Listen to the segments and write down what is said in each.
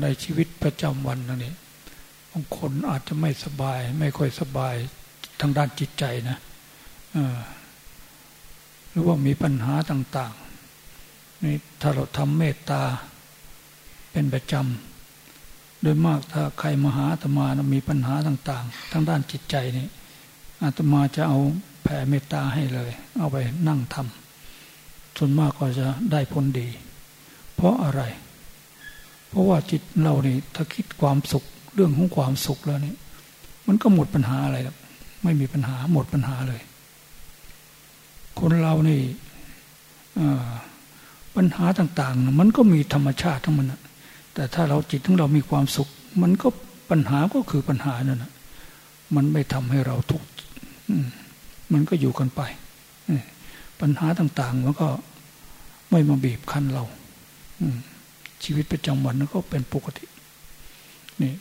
ในชีวิตประจำวันนั่นนี่บางคนอาจจะไม่สบาย ไม่ค่อยสบายทางด้านจิตใจนะหรือว่ามีปัญหาต่าง ๆ นี่ถ้าเราทำเมตตาเป็นประจำโดยมากถ้าใครมาหาอาตมานะมีปัญหาต่าง ๆ ทางด้านจิตใจนี่อาตมาจะเอาแผ่เมตตาให้เลย เอาไปนั่งทำส่วนมากก็จะได้ผลดี เพราะอะไร เพราะว่าจิตเราเนี่ยถ้าคิดความสุขเรื่องของความสุขแล้วนี่มันก็หมดปัญหาอะไรแล้วไม่มีปัญหาหมดปัญหาเลย คนเรานี่ปัญหาต่างๆ มันก็มีธรรมชาติทั้งมันแต่ถ้าเราจิตของเรามีความสุข มันก็ปัญหาก็คือปัญหานั่นนะมันไม่ทำให้เราทุกข์มันก็อยู่กันไป ปัญหาต่าง ๆ มันก็ไม่มาบีบคั้นเรา ชีวิตประจำวันก็เป็นปกตินี่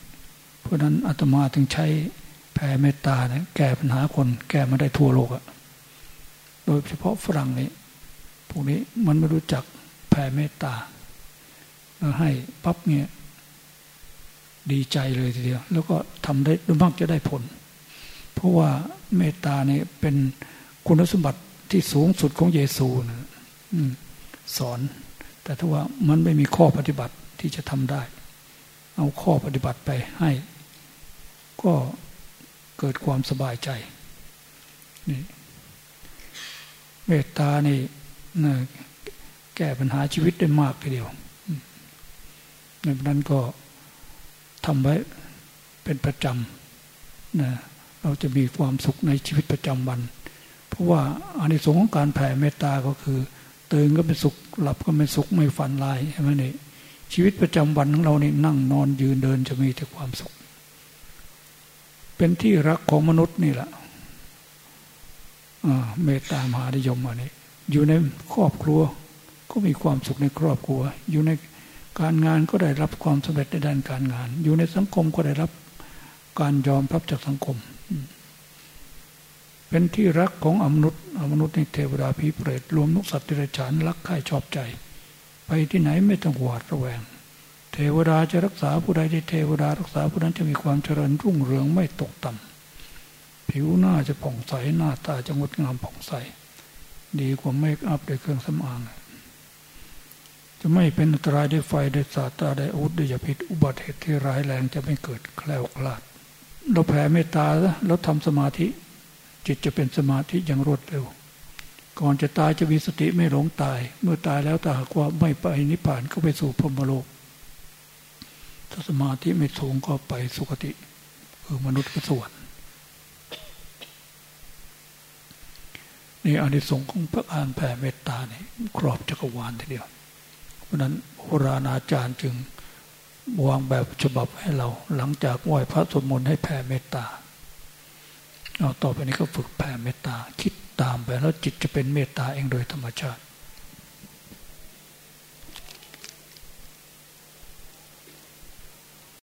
เพราะนั้นอาตมาถึงใช้แผ่เมตตานะแก้ปัญหาคน แก้มาได้ทั่วโลกอะโดยเฉพาะฝรั่งนี้พวกนี้มันไม่รู้จักแผ่เมตตาให้ปั๊บเนี่ยดีใจเลยทีเดียว แล้วก็ทำได้ดูมากจะได้ผล เพราะว่าเมตตาเนี่ยเป็นคุณสมบัติที่สูงสุดของเยซูนะสอน แต่ถ้าว่ามันไม่มีข้อปฏิบัติที่จะทำได้ เอาข้อปฏิบัติไปให้ ก็เกิดความสบายใจนี่เมตตานี่แก้ปัญหาชีวิตได้มากทีเดียวในนั้นก็ทำไว้เป็นประจำนะเราจะมีความสุขในชีวิตประจำวัน เพราะว่าอานิสงส์ของการแผ่เมตตาก็คือ ตื่นก็เป็นสุข หลับก็เป็นสุขไม่ฝันลายใช่ไหมนี่ชีวิตประจำวันของเราเนี่นั่งนอนยืนเดินจะมีแต่ความสุข เป็นที่รักของมนุษย์นี่แหละเมตตามหานิยมอันนี้อยู่ในครอบครัวก็มีความสุขในครอบครัว อยู่ในการงานก็ได้รับความสำเร็จในด้านการงาน อยู่ในสังคมก็ได้รับการยอมรับจากสังคม เป็นที่รักของอมนุษย์อมนุษย์ในเทวดาผีเปรตรวมนุกสัตว์ติรฉานรักใคร่ชอบใจ ไปที่ไหนไม่ต้องหวาดระแวง เทวดาจะรักษาผู้ใดที่เทวดารักษาผู้นั้นจะมีความเจริญรุ่งเรืองไม่ตกต่ำผิวหน้าจะผ่องใสหน้าตาจะงดงามผ่องใส ดีกว่าเมคอัพด้วยเครื่องสำอางจะไม่เป็นอันตรายด้วยไฟด้วยสาตาด้วยอาวุธด้วยยาพิษอุบัติเหตุที่ร้ายแรงจะไม่เกิดแคล้วคลาด เราแผ่เมตตาแล้วทำสมาธิ จิตจะเป็นสมาธิอย่างรวดเร็ว ก่อนจะตายจะมีสติไม่หลงตาย เมื่อตายแล้วแต่หากว่าไม่ไปนิพพานก็ไปสู่พรหมโลก ถ้าสมาธิไม่สูงก็ไปสุคติ คือมนุษย์กสวรรค์นี่อานิสงส์ของพระอานแผ่เมตตาเนี่ยครอบจักรวาลทีเดียว เพราะนั้นโบราณอาจารย์จึงวางแบบฉบับให้เรา หลังจากไหว้พระสวดมนต์ให้แผ่เมตตา เอาต่อไปนี้ก็ฝึกแผ่เมตตาคิดตามไปแล้วจิตจะเป็นเมตตาเองโดยธรรมชาติ